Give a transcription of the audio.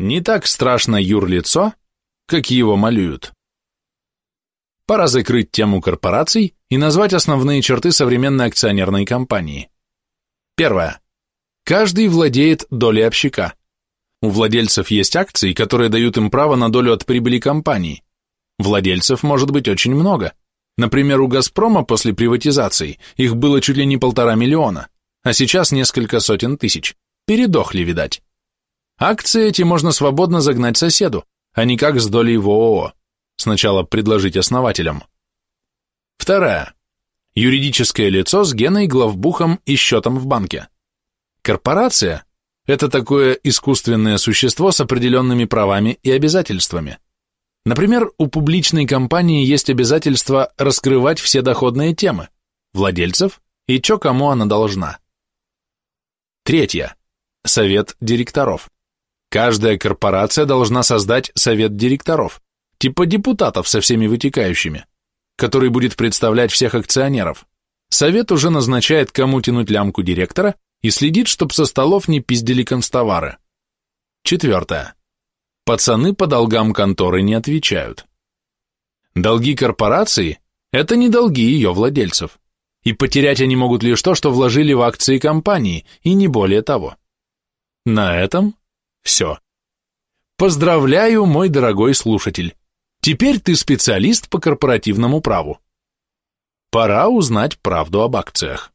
Не так страшно юрлицо, как его малюют. Пора закрыть тему корпораций и назвать основные черты современной акционерной компании. Первое. Каждый владеет долей общака. У владельцев есть акции, которые дают им право на долю от прибыли компании. Владельцев может быть очень много. Например, у «Газпрома» после приватизации их было чуть ли не полтора миллиона, а сейчас несколько сотен тысяч. Передохли, видать. Акции эти можно свободно загнать соседу, а не как с долей в ООО. Сначала предложить основателям. Вторая. Юридическое лицо с геной, главбухом и счетом в банке. Корпорация – это такое искусственное существо с определенными правами и обязательствами. Например, у публичной компании есть обязательство раскрывать все доходные темы, владельцев и чё кому она должна. Третье. Совет директоров. Каждая корпорация должна создать совет директоров, типа депутатов со всеми вытекающими, который будет представлять всех акционеров. Совет уже назначает, кому тянуть лямку директора и следит, чтоб со столов не пиздили констовары. Четвертое. Пацаны по долгам конторы не отвечают. Долги корпорации – это не долги ее владельцев. И потерять они могут лишь то, что вложили в акции компании, и не более того. На этом все. Поздравляю, мой дорогой слушатель. Теперь ты специалист по корпоративному праву. Пора узнать правду об акциях.